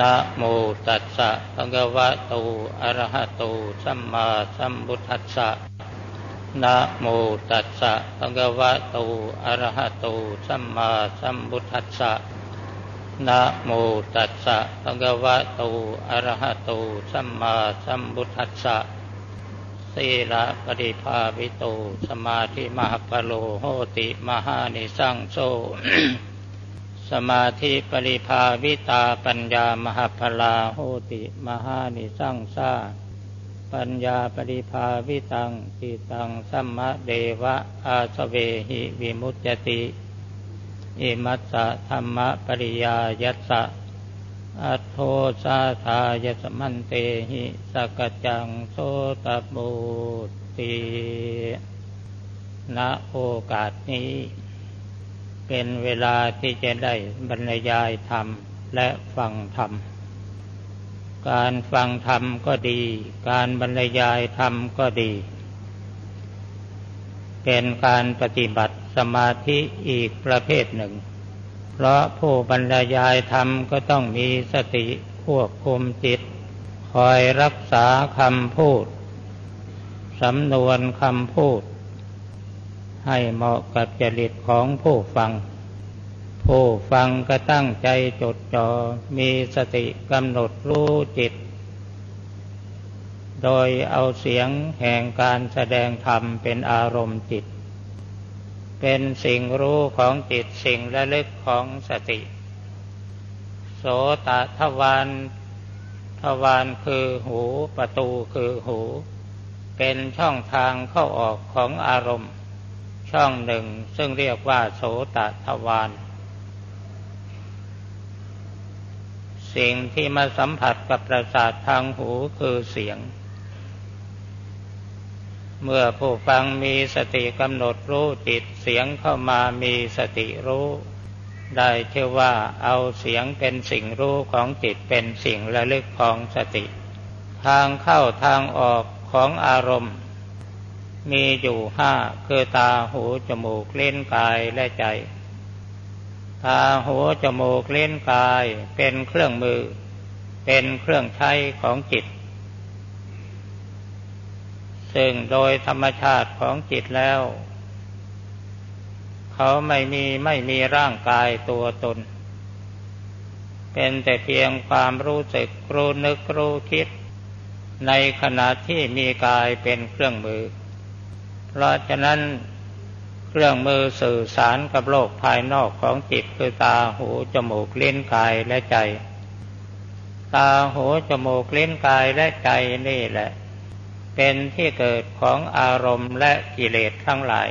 นะโมตัสสะภะคะวะโต อะระหะโต สัมมาสัมพุทธัสสะ นะโมตัสสะภะคะวะโต อะระหะโต สัมมาสัมพุทธัสสะ นะโมตัสสะภะคะวะโต อะระหะโต สัมมาสัมพุทธัสสะสีละปฏิภาวิโต สมาธิมหปโลโหติมหานิสังโซ สมาธิปริภาวิตาปัญญามหพลาโหติมหานิสังสาปัญญาปริภาวิตังติตังสัมมะเดวะอาสเวหิวิมุตติอิมัสสะธรรมะปริยายัสสะอัตโทสาทายสมันเตหิสกจังโสตบูติณโอกาสนี้ เป็นเวลาที่จะได้บรรยายธรรมและฟังธรรม การฟังธรรมก็ดี การบรรยายธรรมก็ดี เป็นการปฏิบัติสมาธิอีกประเภทหนึ่ง เพราะผู้บรรยายธรรมก็ต้องมีสติควบคุมจิต คอยรักษาคำพูด สำนวนคำพูด ให้เหมาะกับจริตของผู้ฟัง ผู้ฟังก็ตั้งใจจดจอ่อมีสติกำหนดรู้จิต โดยเอาเสียงแห่งการแสดงธรรมเป็นอารมณ์จิต เป็นสิ่งรู้ของจิตสิ่งระลึกของสติ โสตทวารทวารคือหูประตูคือหู เป็นช่องทางเข้าออกของอารมณ์ ช่องหนึ่งซึ่งเรียกว่าโสตทวารสิ่งที่มาสัมผัสกับประสาททางหูคือเสียง เมื่อผู้ฟังมีสติกำหนดรู้จิตเสียงเข้ามามีสติรู้ ได้เชื่อว่าเอาเสียงเป็นสิ่งรู้ของจิตเป็นสิ่งระลึกของสติ ทางเข้าทางออกของอารมณ์ มีอยู่ห้าคือตาหูจมูกเล่นกายและใจ ตาหูจมูกเล่นกายเป็นเครื่องมือ เป็นเครื่องใช้ของจิต ซึ่งโดยธรรมชาติของจิตแล้ว เขาไม่มีไม่มีร่างกายตัวตน เป็นแต่เพียงความรู้สึกรู้นึกรู้คิด ในขณะที่มีกายเป็นเครื่องมือ เพราะฉะนั้นเครื่องมือสื่อสารกับโลกภายนอกของจิตคือตาหูจมูกลิ้นกายและใจ ตาหูจมูกลิ้นกายและใจนี่แหละ เป็นที่เกิดของอารมณ์และกิเลสทั้งหลาย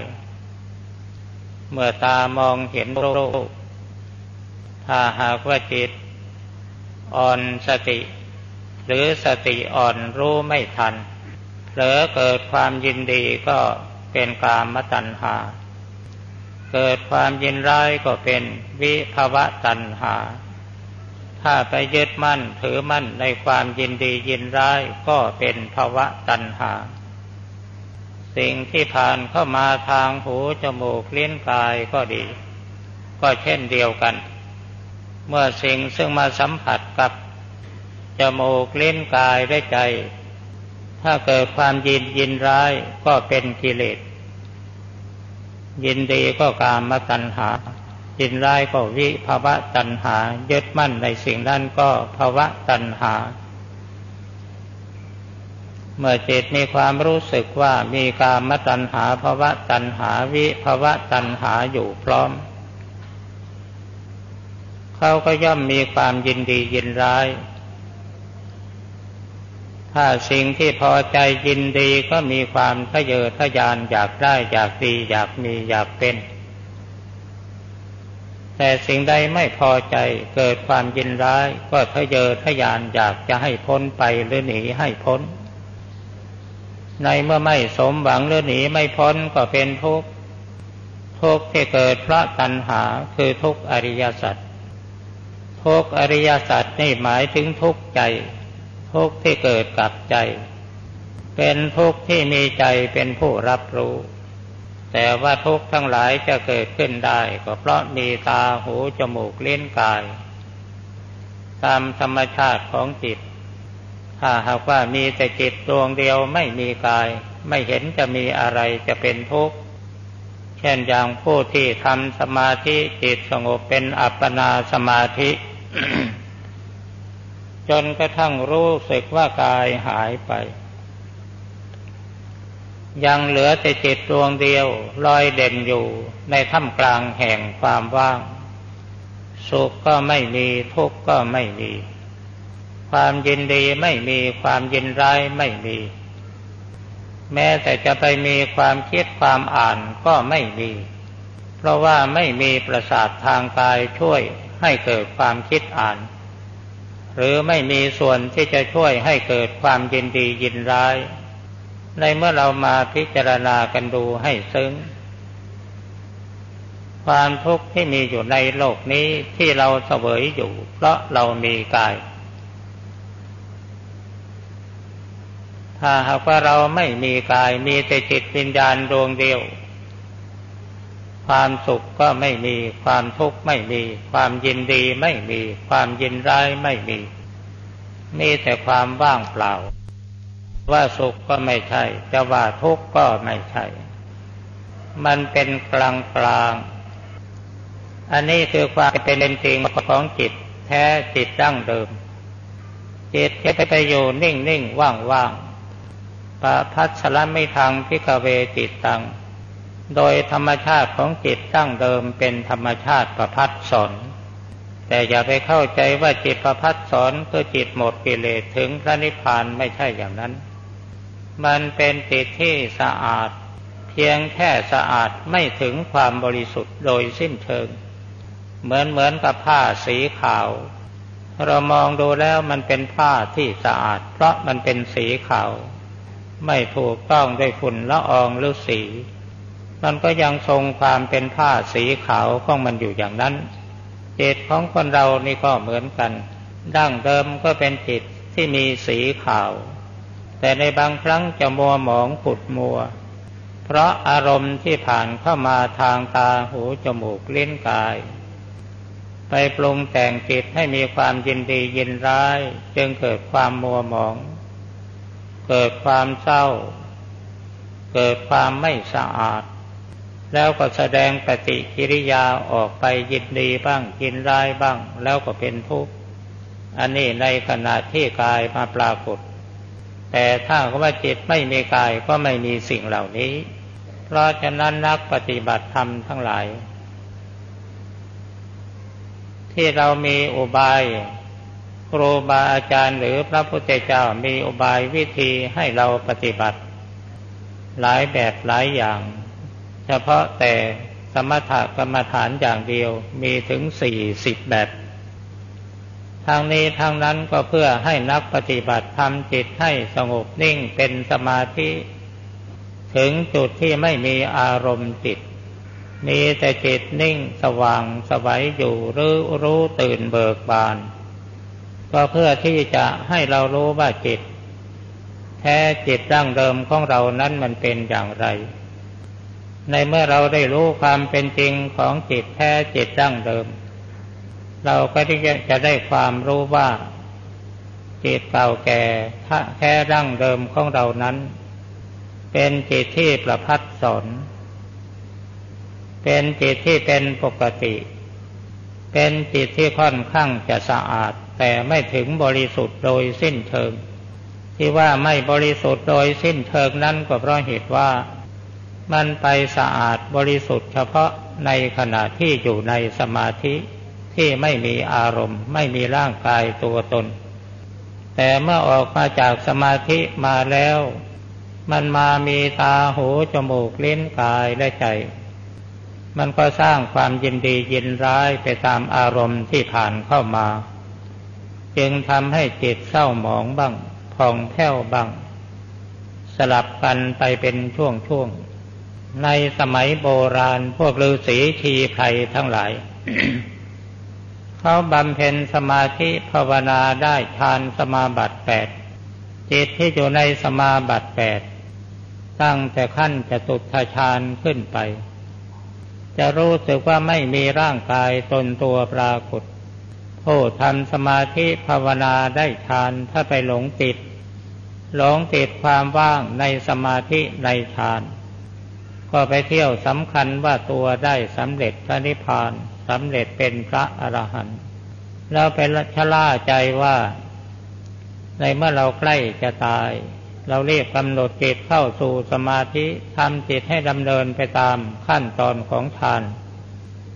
เมื่อตามองเห็นรูปถ้าหากว่าจิต อ่อนสติ หรือสติอ่อนรู้ไม่ทันเผลอเกิดความยินดีก็ เป็นกามตัณหา เกิดความยินร้ายก็เป็นวิภวะตัณหา ถ้าไปยึดมั่นถือมั่นในความยินดียินร้ายก็เป็นภาวะตัณหา สิ่งที่ผ่านเข้ามาทางหูจมูกเลิ้ยนกายก็ดี ก็เช่นเดียวกัน เมื่อสิ่งซึ่งมาสัมผัสกับจมูกเลิ้นกายได้ใจ ถ้าเกิดความยินยินร้ายก็เป็นกิเลส ยินดีก็กามตัณหา ยินร้ายก็วิภาวะตัณหา ยึดมั่นในสิ่งนั้นก็ภาวะตัณหา เมื่อจิตมีความรู้สึกว่ามีกามตัณหาภาวะตัณหาวิภาวะตัณหาอยู่พร้อม เขาก็ย่อมมีความยินดียินร้าย ถ้าสิ่งที่พอใจยินดีก็มีความทะเยอทะยานอยากได้อยากดีอยากมีอยากเป็น แต่สิ่งใดไม่พอใจเกิดความยินร้าย ก็ทะเยอทะยานอยากจะให้พ้นไปหรือหนีให้พ้น ในเมื่อไม่สมหวังหรือหนีไม่พ้นก็เป็นทุกข์ทุกข์ที่เกิดเพราะตัณหาคือทุกข์อริยสัจทุกข์อริยสัจนี่หมายถึงทุกข์ใจ ทุกข์ที่เกิดกับใจ เป็นทุกข์ที่มีใจเป็นผู้รับรู้ แต่ว่าทุกข์ทั้งหลายจะเกิดขึ้นได้ ก็เพราะมีตาหูจมูกเล่นกาย ตามธรรมชาติของจิต ถ้าหากว่ามีแต่จิตดวงเดียวไม่มีกาย ไม่เห็นจะมีอะไรจะเป็นทุกข์เช่นอย่างผู้ที่ทำสมาธิจิตสงบเป็นอัปปนาสมาธิ จนกระทั่งรู้สึกว่ากายหายไป ยังเหลือแต่จิตดวงเดียวลอยเด่นอยู่ในท่ามกลางแห่งความว่าง สุขก็ไม่มีทุกข์ก็ไม่มี ความยินดีไม่มีความยินร้ายไม่มี แม้แต่จะไปมีความคิดความอ่านก็ไม่มี เพราะว่าไม่มีประสาททางกายช่วยให้เกิดความคิดอ่าน หรือไม่มีส่วนที่จะช่วยให้เกิดความยินดียินร้าย ในเมื่อเรามาพิจารณากันดูให้ซึ้ง ความทุกข์ที่มีอยู่ในโลกนี้ที่เราเสวยอยู่ เพราะเรามีกาย ถ้าหากว่าเราไม่มีกายมีแต่จิตวิญญาณดวงเดียว ความสุขก็ไม่มี ความทุกข์ไม่มี ความยินดีไม่มี ความยินร้ายไม่มี มีแต่ความว่างเปล่า ว่าสุขก็ไม่ใช่ จะว่าทุกข์ก็ไม่ใช่ มันเป็นกลางกลาง อันนี้คือความเป็นจริงของจิต แท้จิตดั้งเดิม จิตจะไปอยู่นิ่งนิ่งว่างว่างปะพัชรไม่ทางพิกเวจิตตัง โดยธรรมชาติของจิตตั้งเดิมเป็นธรรมชาติประพัดสอนแต่อย่าไปเข้าใจว่าจิตประพัดสอนคือจิตหมดกิเลสถึงพระนิพพานไม่ใช่อย่างนั้น มันเป็นจิตที่สะอาด เพียงแค่สะอาดไม่ถึงความบริสุทธิ์โดยสิ้นเชิง เหมือนเหมือนกับผ้าสีขาว เรามองดูแล้วมันเป็นผ้าที่สะอาด เพราะมันเป็นสีขาว ไม่ถูกต้องด้วยฝุ่นละอองหรือสี มันก็ยังทรงความเป็นผ้าสีขาวของมันอยู่อย่างนั้น จิตของคนเรานี่ก็เหมือนกัน ดั้งเดิมก็เป็นจิตที่มีสีขาว แต่ในบางครั้งจะมัวหมองขุดมัว เพราะอารมณ์ที่ผ่านเข้ามาทางตาหูจมูกลิ้นกาย ไปปรุงแต่งจิตให้มีความยินดียินร้าย จึงเกิดความมัวหมอง เกิดความเศร้า เกิดความไม่สะอาด แล้วก็แสดงปฏิกิริยาออกไปยินดีบ้างยินร้ายบ้าง แล้วก็เป็นทุกข์อันนี้ในขณะที่กายมาปรากฏ แต่ถ้าว่าจิตไม่มีกายก็ไม่มีสิ่งเหล่านี้ เพราะฉะนั้นนักปฏิบัติธรรมทั้งหลาย ที่เรามีอุบายครูบาอาจารย์หรือพระพุทธเจ้ามีอุบายวิธีให้เราปฏิบัติ หลายแบบหลายอย่าง เฉพาะแต่สมถกรรมฐานอย่างเดียวมีถึงสี่สิบแบบทางนี้ทางนั้นก็เพื่อให้นักปฏิบัติทำจิตให้สงบนิ่งเป็นสมาธิ ถึงจุดที่ไม่มีอารมณ์จิต มีแต่จิตนิ่งสว่างสวัยอยู่รู้รู้ตื่นเบิกบาน ก็เพื่อที่จะให้เรารู้ว่าจิต แท้จิตดั้งเดิมของเรานั้นมันเป็นอย่างไร ในเมื่อเราได้รู้ความเป็นจริงของจิตแท้จิตดั้งเดิม เราก็ที่จะได้ความรู้ว่าจิตเก่าแก่แท้ดั้งเดิมของเรานั้น เป็นจิตที่ประพัดสอนเป็นจิตที่เป็นปกติ เป็นจิตที่ค่อนข้างจะสะอาด แต่ไม่ถึงบริสุทธิ์โดยสิ้นเชิง ที่ว่าไม่บริสุทธิ์โดยสิ้นเชิงนั้นก็เพราะเหตุว่า มันไปสะอาดบริสุทธิ์เฉพาะในขณะที่อยู่ในสมาธิที่ไม่มีอารมณ์ ไม่มีร่างกายตัวตน แต่เมื่อออกมาจากสมาธิมาแล้ว มันมามีตาหูจมูกลิ้นกายและใจ มันก็สร้างความยินดียินร้ายไปตามอารมณ์ที่ผ่านเข้ามา จึงทำให้จิตเศร้าหมองบ้างผ่องแผ้วบ้าง สลับกันไปเป็นช่วงๆ ในสมัยโบราณพวกฤาษีชีไพรทั้งหลาย เขาบำเพ็ญสมาธิภาวนาได้ฌานสมาบัติแปดจิตที่อยู่ในสมาบัติแปดตั้งแต่ขั้นจะตุทฌานขึ้นไป จะรู้สึกว่าไม่มีร่างกายตนตัวปรากฏผู้ทำสมาธิภาวนาได้ฌานถ้าไปหลงติด หลงติดความว่างในสมาธิในฌาน ก็ไปเที่ยวสำคัญว่าตัวได้สำเร็จพระนิพพานสำเร็จเป็นพระอรหันต์แล้วไปชะล่าใจว่า ในเมื่อเราใกล้จะตาย เราเรียกกำหนดจิตเข้าสู่สมาธิทำจิตให้ดำเนินไปตามขั้นตอนของฌาน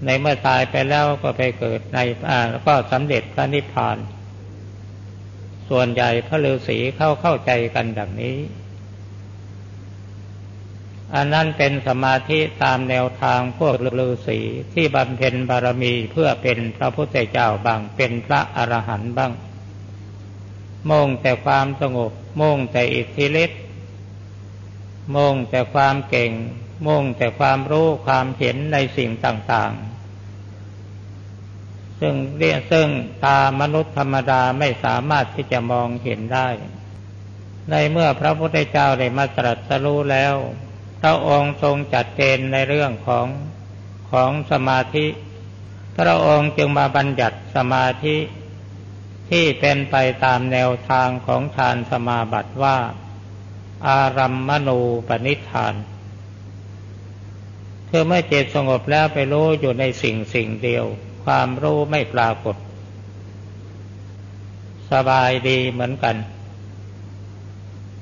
ในเมื่อตายไปแล้วก็ไปเกิดในอ่าก็สำเร็จพระนิพพาน ส่วนใหญ่พระฤาษีเข้าเข้าใจกันดังนี้ อันนั้นเป็นสมาธิตามแนวทางพวกฤาษีที่บำเพ็ญบารมีเพื่อเป็นพระพุทธเจ้าบางเป็นพระอรหันต์บ้าง มุ่งแต่ความสงบ มุ่งแต่อิทธิฤทธิ์มุ่งแต่ความเก่ง มุ่งแต่ความรู้ความเห็นในสิ่งต่างๆ ซึ่งเรียกซึ่งตามนุษย์ธรรมดาไม่สามารถที่จะมองเห็นได้ ในเมื่อพระพุทธเจ้าได้มาตรัสรู้แล้ว ระองค์ทรงจัดเจนในเรื่องของของสมาธิ พระองค์จึงมาบัญญัติสมาธิที่เป็นไปตามแนวทางของฌานสมาบัติว่า อารัมมณูปนิธานคือเมื่อจิตสงบแล้วไปรู้อยู่ในสิ่งสิ่งเดียว ความรู้ไม่ปรากฏ สบายดีเหมือนกัน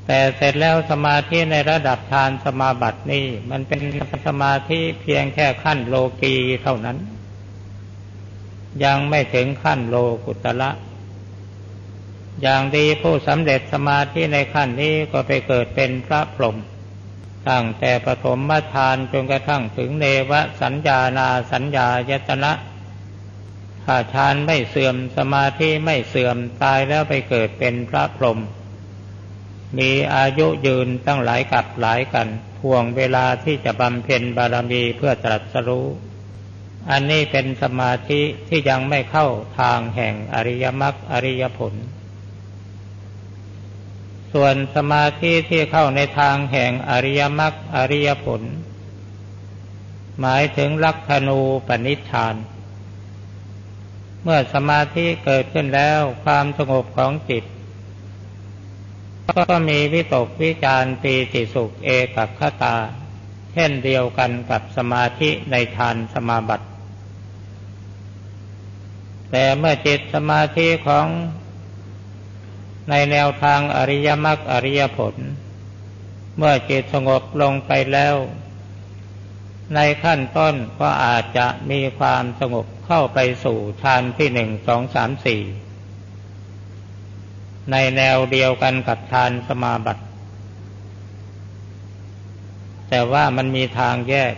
แต่เสร็จแล้วสมาธิในระดับฌานสมาบัตินี่มันเป็นสมาธิเพียงแค่ขั้นโลกีเท่านั้น ยังไม่ถึงขั้นโลกุตละ อย่างดีผู้สำเร็จสมาธิในขั้นนี้ก็ไปเกิดเป็นพระพรหมตั้งแต่ปฐมฌานจนกระทั่งถึงเนวสัญญานาสัญญายตนะถ้าฌานไม่เสื่อมสมาธิไม่เสื่อมตายแล้วไปเกิดเป็นพระพรหม มีอายุยืนตั้งหลายกับหลายกันพ่วงเวลาที่จะบำเพ็ญบารมีเพื่อตรัสรู้ อันนี้เป็นสมาธิที่ยังไม่เข้าทางแห่งอริยมรรคอริยผล ส่วนสมาธิที่เข้าในทางแห่งอริยมรรคอริยผล หมายถึงลักขณูปนิชาน เมื่อสมาธิเกิดขึ้นแล้วความสงบของจิต ก็มีวิตกวิจารปีติสุขเอกัคตา เช่นเดียวกันกับสมาธิในทานสมาบัติ แต่เมื่อจิตสมาธิของในแนวทางอริยมรรคอริยผล เมื่อจิตสงบลงไปแล้ว ในขั้นต้นก็อาจจะมีความสงบเข้าไปสู่ฌานที่หนึ่งสองสามสี่ ในแนวเดียวกันกับฌานสมาบัติ แต่ว่ามันมีทางแยก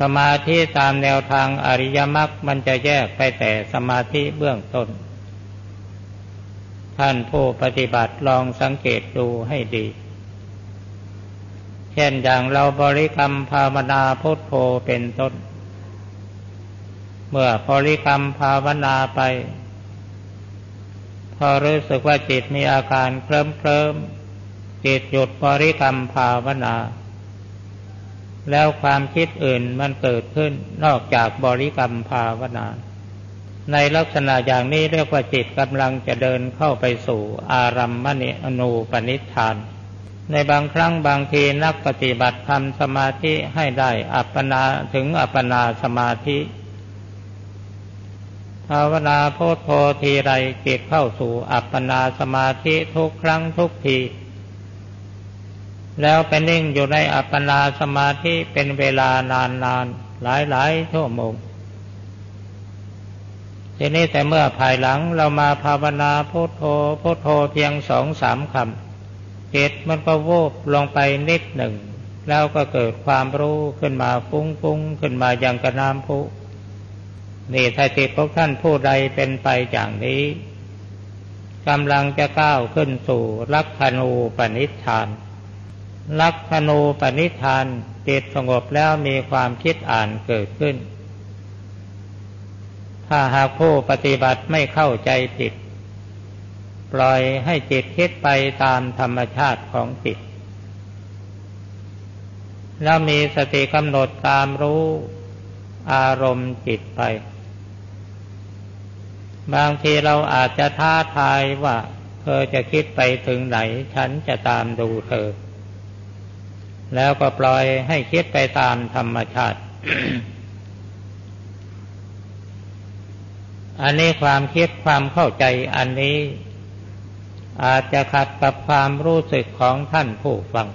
สมาธิตามแนวทางอริยมรรคมันจะแยกไปแต่สมาธิเบื้องต้น ท่านผู้ปฏิบัติลองสังเกตดูให้ดี เช่นอย่างเราบริกรรมภาวนาพุทโธเป็นต้น เมื่อบริกรรมภาวนาไป อรู้สึกว่าจิตมีอาการเคลิ้มเคลิมจิตหยุดบริกรรมภาวนา แล้วความคิดอื่นมันเกิดขึ้นนอกจากบริกรรมภาวนา ในลักษณะอย่างนี้เรียกว่าจิตกำลังจะเดินเข้าไปสู่อารัมมณีอนูปนิธาน ในบางครั้งบางทีนักปฏิบัติทำสมาธิให้ได้อัปปนาถึงอัปปนาสมาธิ ภาวนาโพธโพทีไรจิตเข้าสู่อัปปนาสมาธิทุกครั้งทุกที แล้วไปนิ่งอยู่ในอัปปนาสมาธิเป็นเวลานานๆหลายๆชั่วโมงทีนี้แต่เมื่อภายหลังเรามาภาวนาพุทโธพุทโธเพียงสองสามคำจิตมันก็วูบลงไปนิดหนึ่ง แล้วก็เกิดความรู้ขึ้นมาฟุ้งฟุ้งขึ้นมาอย่างกระน้ำพุ นี่ถ้าจิตพวกท่านผู้ใดเป็นไปอย่างนี้กำลังจะก้าวขึ้นสู่ลักขณูปนิธาน ลักขณูปนิธานจิตสงบแล้วมีความคิดอ่านเกิดขึ้น ถ้าหากผู้ปฏิบัติไม่เข้าใจผิดปล่อยให้จิตคิดไปตามธรรมชาติของจิต แล้วมีสติกำหนดตามรู้อารมณ์จิตไป บางทีเราอาจจะท้าทายว่าเธอจะคิดไปถึงไหน ฉันจะตามดูเธอ แล้วก็ปล่อยให้คิดไปตามธรรมชาติ อันนี้ความคิดความเข้าใจอันนี้ อาจจะขัดกับความรู้สึกของท่านผู้ฟัง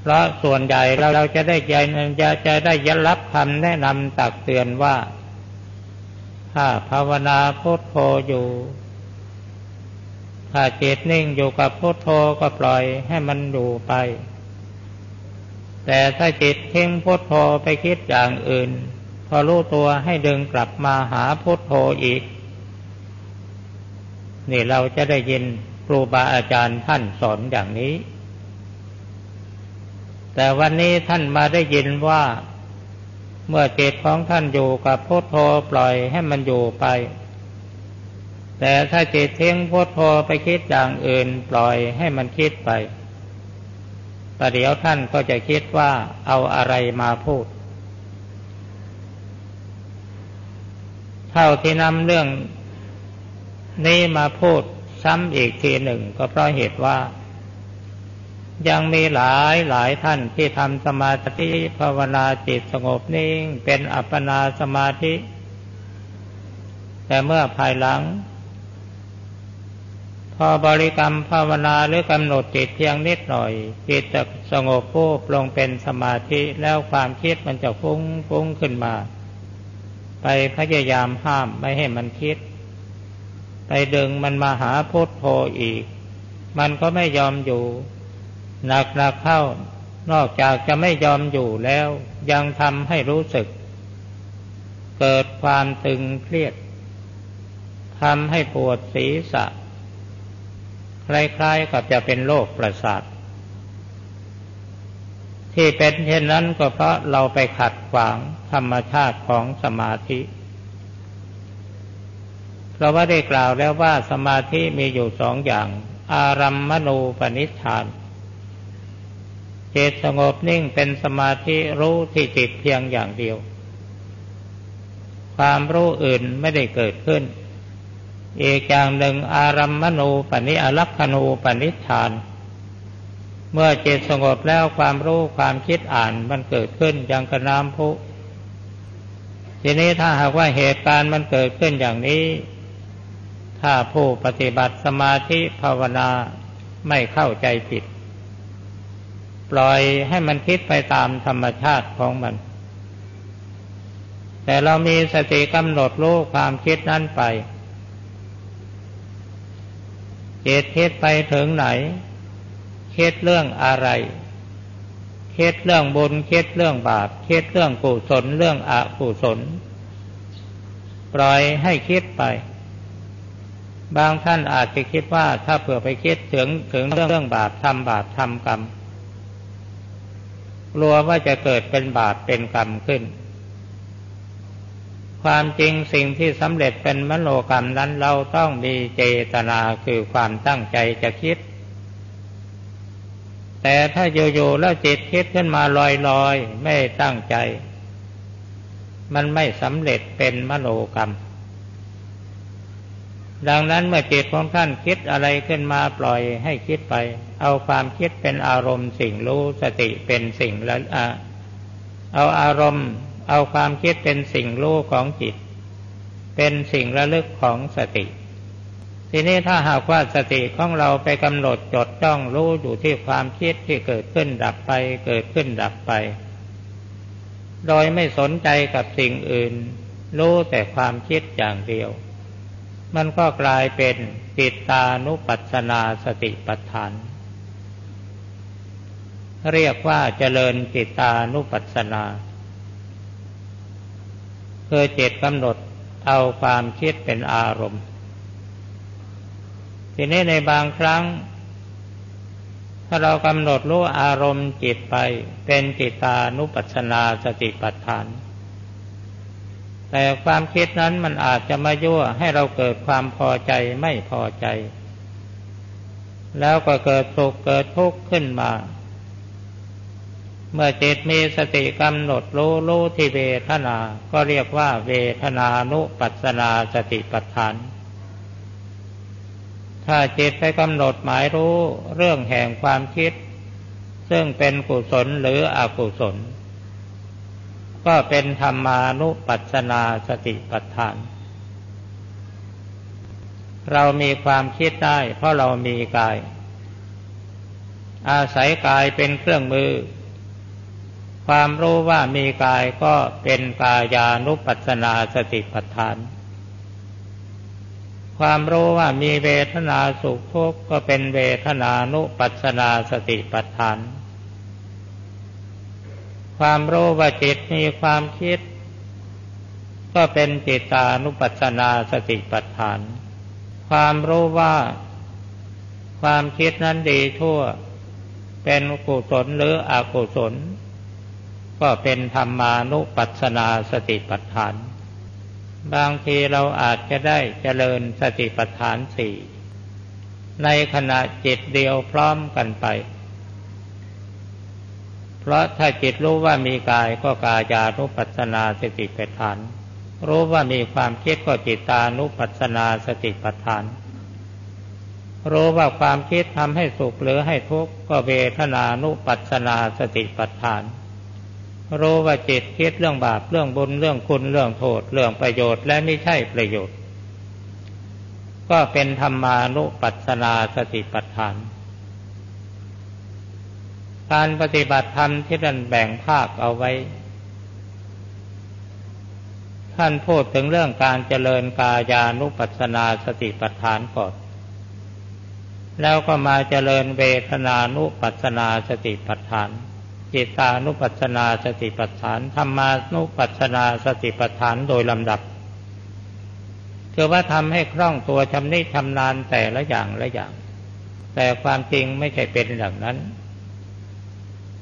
เพราะส่วนใหญ่เราเราจะได้ใจะจะได้ยรับคำแนะนำตักเตือนว่า ถ้าภาวนาพุทโธอยู่ ถ้าจิตนิ่งอยู่กับพุทโธก็ปล่อยให้มันอยู่ไป แต่ถ้าจิตทิ้งพุทโธไปคิดอย่างอื่น พอรู้ตัวให้ดึงกลับมาหาพุทโธอีก นี่เราจะได้ยินครูบาอาจารย์ท่านสอนอย่างนี้ แต่วันนี้ท่านมาได้ยินว่า เมื่อจิตของท่านอยู่กับพุทโธปล่อยให้มันอยู่ไป แต่ถ้าจิตเทิ้งพุทโธไปคิดอย่างอื่นปล่อยให้มันคิดไปประเดี๋ยวท่านก็จะคิดว่าเอาอะไรมาพูด เท่าที่นำเรื่องนี้มาพูดซ้ำอีกทีหนึ่งก็เพราะเหตุว่า ยังมีหลายหลายท่านที่ทำสมาธิภาวนาจิตสงบนิ่ง เป็นอัปปนาสมาธิ แต่เมื่อภายหลัง พอบริกรรมภาวนาหรือกำหนดจิตเพียงนิดหน่อย จิตจะสงบผู้ลงเป็นสมาธิแล้วความคิดมันจะฟุ้งฟุ้งขึ้นมา ไปพยายามห้ามไม่ให้มันคิด ไปดึงมันมาหาพุทโธอีก มันก็ไม่ยอมอยู่ หนักหนักเข้านอกจากจะไม่ยอมอยู่แล้ว ยังทำให้รู้สึก เกิดความตึงเครียดทำให้ปวดศีรษะ คล้ายๆกับจะเป็นโรคประสาท ที่เป็นเช่นนั้นก็เพราะเราไปขัดขวางธรรมชาติของสมาธิ เพราะว่าได้กล่าวแล้วว่าสมาธิมีอยู่สองอย่าง อารัมมณูปนิชฌาน จิตสงบนิ่งเป็นสมาธิรู้ที่จิตเพียงอย่างเดียว ความรู้อื่นไม่ได้เกิดขึ้น อีกอย่างหนึ่งอารัมมณูปนิอลักขณูปนิชาน เมื่อจิตสงบแล้วความรู้ความคิดอ่านมันเกิดขึ้นอย่างกระน้ำพุ ทีนี้ถ้าหากว่าเหตุการณ์มันเกิดขึ้นอย่างนี้ ถ้าผู้ปฏิบัติสมาธิภาวนาไม่เข้าใจผิด ปล่อยให้มันคิดไปตามธรรมชาติของมัน แต่เรามีสติกำหนดรู้ความคิดนั้นไปจิตคิดไปถึงไหน คิดเรื่องอะไร คิดเรื่องบุญคิดเรื่องบาปคิดเรื่องกุศลเรื่องอกุศล ปล่อยให้คิดไป บางท่านอาจจะคิดว่าถ้าเผื่อไปคิดถึงถึงเรื่องเรื่องบาปทำบาปทำกรรม กลัวว่าจะเกิดเป็นบาปเป็นกรรมขึ้น ความจริงสิ่งที่สำเร็จเป็นมโนกรรมนั้นเราต้องมีเจตนาคือความตั้งใจจะคิด แต่ถ้าอยู่ๆแล้วจิตคิดขึ้นมาลอยๆ ไม่ตั้งใจ มันไม่สำเร็จเป็นมโนกรรมดังนั้นเมื่อจิตของท่านคิดอะไรขึ้นมาปล่อยให้คิดไป เอาความคิดเป็นอารมณ์สิ่งรู้สติเป็นสิ่งละเอาอารมณ์ เอาความคิดเป็นสิ่งรู้ของจิต เป็นสิ่งระลึกของสติ ทีนี้ถ้าหากว่าสติของเราไปกำหนดจดจ้องรู้อยู่ที่ความคิดที่เกิดขึ้นดับไป เกิดขึ้นดับไป โดยไม่สนใจกับสิ่งอื่น รู้แต่ความคิดอย่างเดียว มันก็กลายเป็นจิตตานุปัสสนาสติปัฏฐาน เรียกว่าเจริญจิตานุปัสสนา คือจิตกำหนดเอาความคิดเป็นอารมณ์ ทีนี้ในบางครั้ง ถ้าเรากำหนดรู้อารมณ์จิตไปเป็นจิตตานุปัสสนาสติปัฏฐาน แต่ความคิดนั้นมันอาจจะมายั่วให้เราเกิดความพอใจไม่พอใจ แล้วก็เกิดสุขเกิดทุกข์ขึ้นมา เมื่อจิตมีสติกำหนดรู้รู้ที่เวทนา ก็เรียกว่าเวทนานุปัสนาสติปัฏฐาน ถ้าจิตไปกำหนดหมายรู้เรื่องแห่งความคิด ซึ่งเป็นกุศลหรืออกุศล ก็เป็นธรรมานุปัสนาสติปัฏฐาน เรามีความคิดได้เพราะเรามีกาย อาศัยกายเป็นเครื่องมือ ความรู้ว่ามีกายก็เป็นกายานุปัสนาสติปัฏฐาน ความรู้ว่ามีเวทนาสุขทุกข์ก็เป็นเวทนานุปัสนาสติปัฏฐาน ความรู้ว่าจิตมีความคิด ก็เป็นจิตานุปัสนาสติปัฏฐาน ความรู้ว่า ความคิดนั้นดีทั่ว เป็นกุศลหรืออกุศล ก็เป็นธรรมานุปัสสนาสติปัฏฐาน บางทีเราอาจจะได้เจริญสติปัฏฐานสี่ในขณะจิตเดียวพร้อมกันไป เพราะถ้าจิตรู้ว่ามีกายก็กายานุปัสสนาสติปัฏฐาน รู้ว่ามีความคิดก็จิตานุปัสสนาสติปัฏฐานรู้ว่าความคิดทำให้สุขหรือให้ทุกข์ก็เวทนานุปัสสนาสติปัฏฐาน รู้ว่าจิตคิดเรื่องบาปเรื่องบุญเรื่องคุณเรื่องโทษ เรื่องประโยชน์และไม่ใช่ประโยชน์ ก็เป็นธรรมานุปัสสนาสติปัฏฐาน การปฏิบัติธรรมที่ท่านแบ่งภาคเอาไว้ ท่านพูดถึงเรื่องการเจริญกายานุปัสสนาสติปัฏฐานก่อนแล้วก็มาเจริญเวทนานุปัสสนาสติปัฏฐาน จิตานุปัสนาสติปัฏฐานธรรมานุปัสนาสติปัฏฐานโดยลำดับคือว่าทำให้คล่องตัวชำนิชำนาญแต่ละอย่างละอย่าง แต่ความจริงไม่ใช่เป็นอย่างนั้น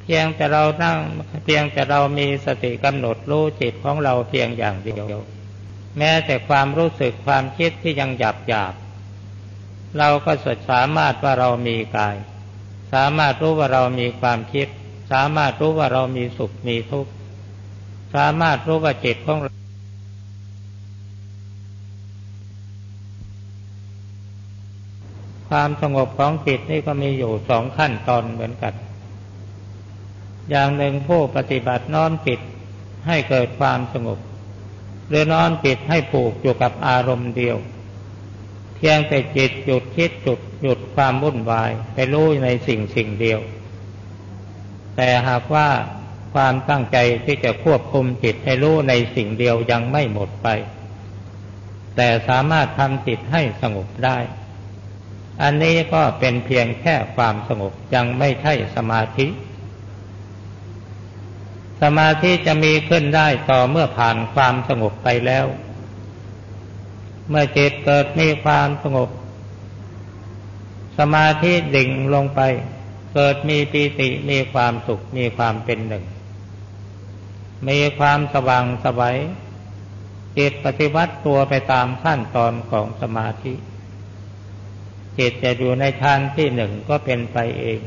เพียงแต่เรานั่งเพียงแต่เรามีสติกำหนดรู้จิตของเราเพียงอย่างเดียว แม้แต่ความรู้สึกความคิดที่ยังหยาบหยาบเราก็สดสามารถว่าเรามีกาย สามารถรู้ว่าเรามีความคิด สามารถรู้ว่าเรามีสุขมีทุกข์สามารถรู้ว่าจิตของเราความสงบของจิตนี่ก็มีอยู่สองขั้นตอนเหมือนกัน อย่างหนึ่งผู้ปฏิบัติน้อมจิตให้เกิดความสงบ หรือน้อมจิตให้ผูกอยู่กับอารมณ์เดียว เพียงแต่จิตหยุดคิดจุดหยุดความวุ่นวาย ไปรู้ในสิ่งสิ่งเดียว แต่หากว่าความตั้งใจที่จะควบคุมจิตให้รู้ในสิ่งเดียวยังไม่หมดไป แต่สามารถทำจิตให้สงบได้ อันนี้ก็เป็นเพียงแค่ความสงบยังไม่ใช่สมาธิ สมาธิจะมีขึ้นได้ต่อเมื่อผ่านความสงบไปแล้ว เมื่อจิตเกิดมีความสงบ สมาธิดิ่งลงไป เกิดมีปีติมีความสุขมีความเป็นหนึ่ง มีความสว่างสวัยจิตปฏิวัติตัวไปตามขั้นตอนของสมาธิจิตจะอยู่ในฌานที่หนึ่งก็เป็นไปเอง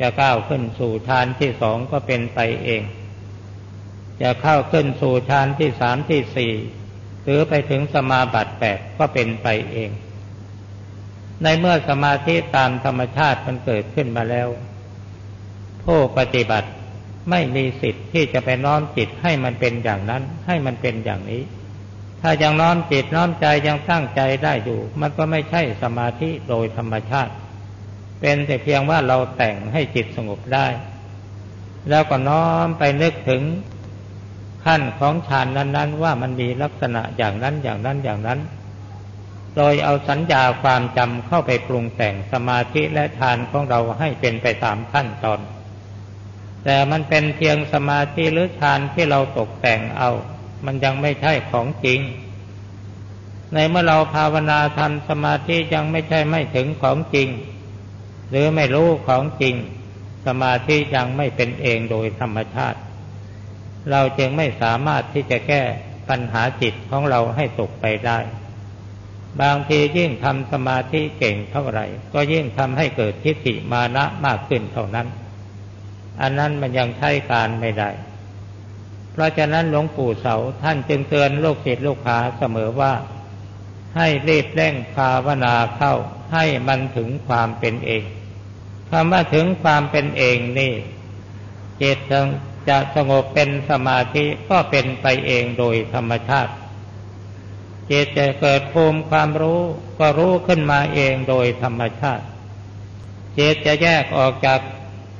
จะก้าวขึ้นสู่ฌานที่สองก็เป็นไปเอง จะเข้าขึ้นสู่ฌานที่สามที่สี่หรือไปถึงสมาบัติแปดก็เป็นไปเอง ในเมื่อสมาธิตามธรรมชาติมันเกิดขึ้นมาแล้ว ผู้ปฏิบัติไม่มีสิทธิ์ที่จะไปน้อมจิตให้มันเป็นอย่างนั้น ให้มันเป็นอย่างนี้ ถ้ายังน้อมจิตน้อมใจยังตั้งใจได้อยู่ มันก็ไม่ใช่สมาธิโดยธรรมชาติ เป็นแต่เพียงว่าเราแต่งให้จิตสงบได้ แล้วก็น้อมไปนึกถึงขั้นของฌานนั้น ๆ ว่ามันมีลักษณะอย่างนั้นอย่างนั้นอย่างนั้น โดยเอาสัญญาความจำเข้าไปปรุงแต่งสมาธิและฌานของเราให้เป็นไปตามขั้นตอน แต่มันเป็นเพียงสมาธิหรือฌานที่เราตกแต่งเอา มันยังไม่ใช่ของจริง ในเมื่อเราภาวนาทำสมาธิยังไม่ใช่ไม่ถึงของจริง หรือไม่รู้ของจริง สมาธิยังไม่เป็นเองโดยธรรมชาติ เราจึงไม่สามารถที่จะแก้ปัญหาจิตของเราให้ตกไปได้ บางทียิ่งทำสมาธิเก่งเท่าไหร่ ก็ยิ่งทำให้เกิดทิฏฐิมานะมากขึ้นเท่านั้น อันนั้นมันยังใช้การไม่ได้ เพราะฉะนั้นหลวงปู่เสาท่านจึงเตือนลูกศิษย์ลูกหาเสมอว่า ให้รีบเร่งภาวนาเข้าให้มันถึงความเป็นเองคำว่าถึงความเป็นเองนี่เจตจะสงบเป็นสมาธิก็เป็นไปเองโดยธรรมชาติ จิตจะเกิดภูมิความรู้ก็รู้ขึ้นมาเองโดยธรรมชาติจิตจะแยกออกจาก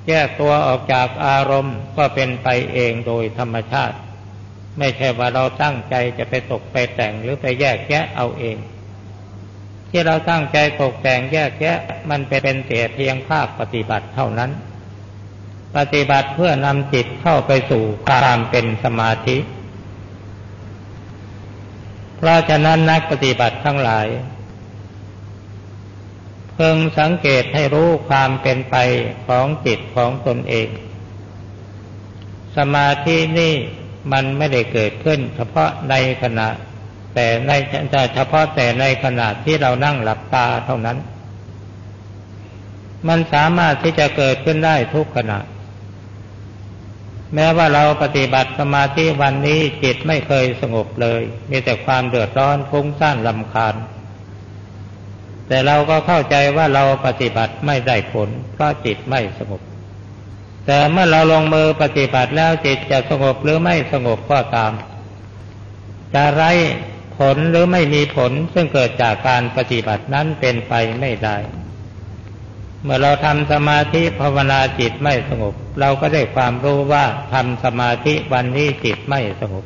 แยกตัวออกจากอารมณ์ก็เป็นไปเองโดยธรรมชาติ ไม่ใช่ว่าเราตั้งใจจะไปตกไปแต่งหรือไปแยกแยะเอาเอง ที่เราตั้งใจตกแต่งแยกแยะมันเป็นเสียเพียงภาคปฏิบัติเท่านั้น ปฏิบัติเพื่อนำจิตเข้าไปสู่ความเป็นสมาธิ เพราะฉะนั้นนักปฏิบัติทั้งหลาย เพิ่งสังเกตให้รู้ความเป็นไปของจิตของตนเอง สมาธินี่มันไม่ได้เกิดขึ้น เฉพาะในขณะ แต่ในเฉพาะแต่ในขณะที่เรานั่งหลับตาเท่านั้น มันสามารถที่จะเกิดขึ้นได้ทุกขณะ แม้ว่าเราปฏิบัติสมาธิวันนี้จิตไม่เคยสงบเลย มีแต่ความเดือดร้อนฟุ้งซ่านลำคาญ แต่เราก็เข้าใจว่าเราปฏิบัติไม่ได้ผล เพราะจิตไม่สงบ แต่เมื่อเราลงมือปฏิบัติแล้วจิตจะสงบหรือไม่สงบก็ตาม จะไร้ผลหรือไม่มีผลซึ่งเกิดจากการปฏิบัตินั้นเป็นไปไม่ได้ เมื่อเราทำสมาธิภาวนาจิตไม่สงบ เราก็ได้ความรู้ว่าทำสมาธิวันนี้จิตไม่สงบ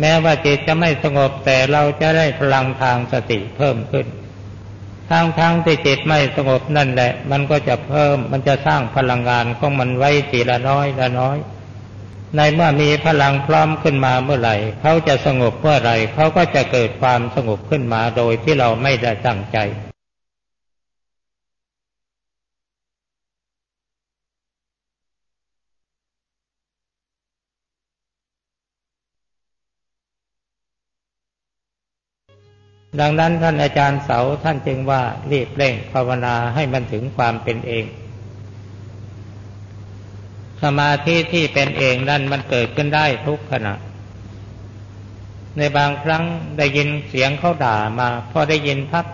แม้ว่าจิตจะไม่สงบแต่เราจะได้พลังทางสติเพิ่มขึ้นทั้งทั้งที่จิตไม่สงบนั่นแหละ มันก็จะเพิ่มมันจะสร้างพลังงานของมันไว้ทีละน้อยละน้อย ในเมื่อมีพลังพร้อมขึ้นมาเมื่อไหร่เขาจะสงบเมื่อไหร่เขาก็จะเกิดความสงบขึ้นมาโดยที่เราไม่ได้ตั้งใจ ดังนั้นท่านอาจารย์เสาท่านจึงว่ารีบเร่งภาวนาให้มันถึงความเป็นเอง สมาธิที่เป็นเองนั่นมันเกิดขึ้นได้ทุกขณะ ในบางครั้งได้ยินเสียงเขาด่ามา พอได้ยินพับ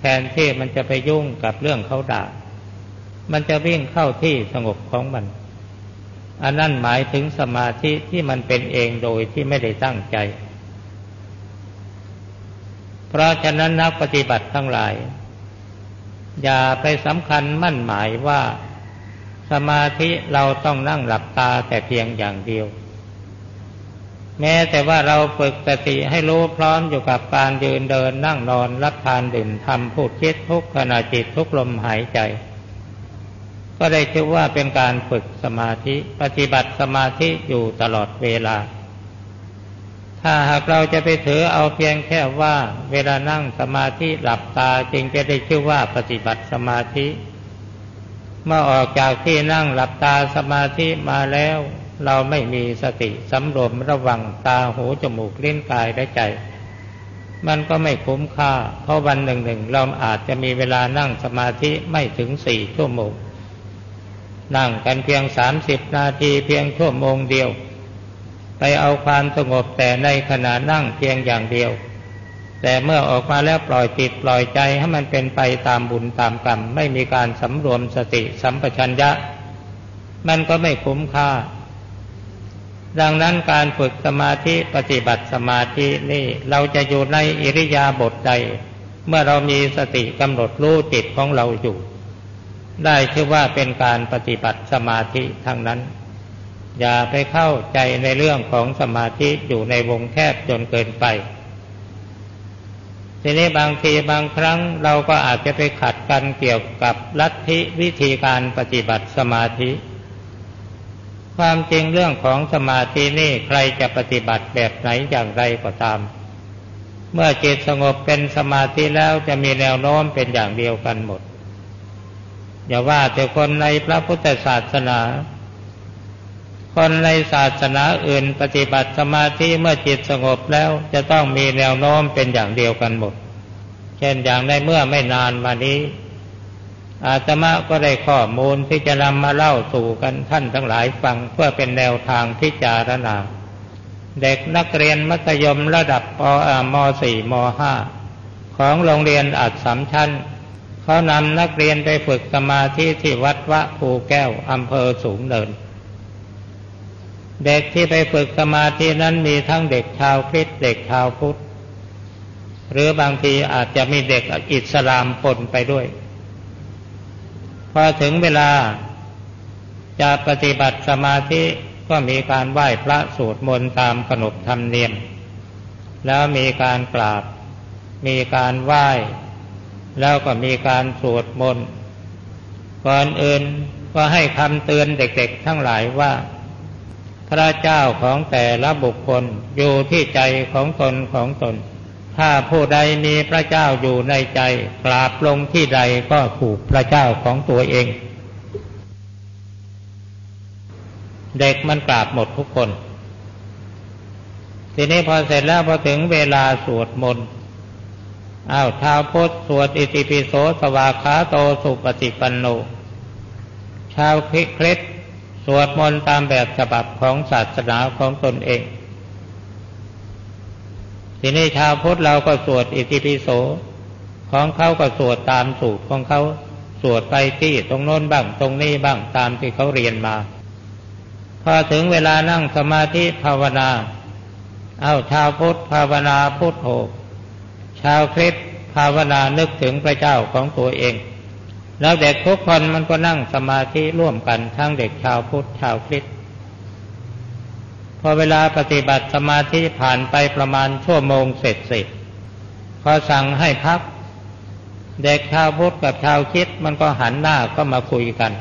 แทนที่มันจะไปยุ่งกับเรื่องเขาด่า มันจะวิ่งเข้าที่สงบของมัน อันนั้นหมายถึงสมาธิที่มันเป็นเองโดยที่ไม่ได้ตั้งใจ เพราะฉะนั้นนักปฏิบัติทั้งหลาย อย่าไปสำคัญมั่นหมายว่าสมาธิเราต้องนั่งหลับตาแต่เพียงอย่างเดียว แม้แต่ว่าเราฝึกสติให้รู้พร้อมอยู่กับการยืนเดินนั่งนอนรับทานดื่มทำพูดคิดทุกขณะจิตทุกลมหายใจ ก็ได้ชื่อว่าเป็นการฝึกสมาธิ ปฏิบัติสมาธิอยู่ตลอดเวลา ถ้าหากเราจะไปถือเอาเพียงแค่ว่า เวลานั่งสมาธิหลับตาจึงจะได้ชื่อว่าปฏิบัติสมาธิ เมื่อออกจากที่นั่งหลับตาสมาธิมาแล้ว เราไม่มีสติสำรวมระวังตาหูจมูกเล่นกายและใจ มันก็ไม่คุ้มค่า เพราะวันหนึ่งหนึ่งเราอาจจะมีเวลานั่งสมาธิไม่ถึงสี่ชั่วโมงนั่งกันเพียงสามสิบนาทีเพียงชั่วโมงเดียว ไปเอาความสงบแต่ในขณะนั่งเพียงอย่างเดียว แต่เมื่อออกมาแล้วปล่อยจิตปล่อยใจให้มันเป็นไปตามบุญตามกรรม ไม่มีการสำรวมสติสัมปชัญญะ มันก็ไม่คุ้มค่า ดังนั้นการฝึกสมาธิปฏิบัติสมาธินี่เราจะอยู่ในอิริยาบถใด เมื่อเรามีสติกำหนดรู้จิตของเราอยู่ ได้ชื่อว่าเป็นการปฏิบัติสมาธิทั้งนั้น อย่าไปเข้าใจในเรื่องของสมาธิอยู่ในวงแคบจนเกินไป ทีนี้บางทีบางครั้งเราก็อาจจะไปขัดกันเกี่ยวกับลัทธิวิธีการปฏิบัติสมาธิ ความจริงเรื่องของสมาธินี่ใครจะปฏิบัติแบบไหนอย่างไรก็ตาม เมื่อจิตสงบเป็นสมาธิแล้วจะมีแนวโน้มเป็นอย่างเดียวกันหมด อย่าว่าแต่คนในพระพุทธศาสนา คนในศาสนาอื่นปฏิบัติสมาธิเมื่อจิตสงบแล้วจะต้องมีแนวโน้มเป็นอย่างเดียวกันหมด เช่นอย่างในเมื่อไม่นานมานี้ อาตมาก็ได้ข้อมูลที่จะนำมาเล่าสู่กันท่านทั้งหลายฟังเพื่อเป็นแนวทางพิจารณา เด็กนักเรียนมัธยมระดับปม .4 ม .5 ของโรงเรียนอัดสามชั้นเขานำนักเรียนไปฝึกสมาธิที่วัดวะภูแก้วอำเภอสูงเนิน เด็กที่ไปฝึกสมาธินั้นมีทั้งเด็กชาวคริสต์เด็กชาวพุทธ หรือบางทีอาจจะมีเด็กอิสลามปนไปด้วย พอถึงเวลาจะปฏิบัติสมาธิก็มีการไหว้พระสวดมนต์ตามขนบธรรมเนียม แล้วมีการกราบ มีการไหว้ แล้วก็มีการสวดมนต์ก่อนอื่นก็ให้คำเตือนเด็กๆทั้งหลายว่า พระเจ้าของแต่ละบุคคลอยู่ที่ใจของตนของตน ถ้าผู้ใดมีพระเจ้าอยู่ในใจกราบลงที่ใดก็ถูกพระเจ้าของตัวเอง เด็กมันกราบหมดทุกคน ทีนี้พอเสร็จแล้วพอถึงเวลาสวดมนต์อ้าวชาวพุทธสวดอิติปิโสสวาขาโตสุปฏิปันโนชาวคริสต สวดมนต์ตามแบบฉบับของศาสนาของตนเอง ทีนี้ชาวพุทธเราก็สวดอิติปิโสของเขาก็สวดตามสูตรของเขาสวดไปที่ตรงโน้นบ้างตรงนี้บ้างตามที่เขาเรียนมา พอถึงเวลานั่งสมาธิภาวนา เอาชาวพุทธภาวนาพุทโธชาวคริสต์ภาวนานึกถึงพระเจ้าของตัวเอง แล้วเด็กทุกคนมันก็นั่งสมาธิร่วมกันทั้งเด็กชาวพุทธชาวคริสต์พอเวลาปฏิบัติสมาธิผ่านไปประมาณชั่วโมงเสร็จสิพอสั่งให้พัก เด็กชาวพุทธกับชาวคิดมันก็หันหน้าก็มาคุยกัน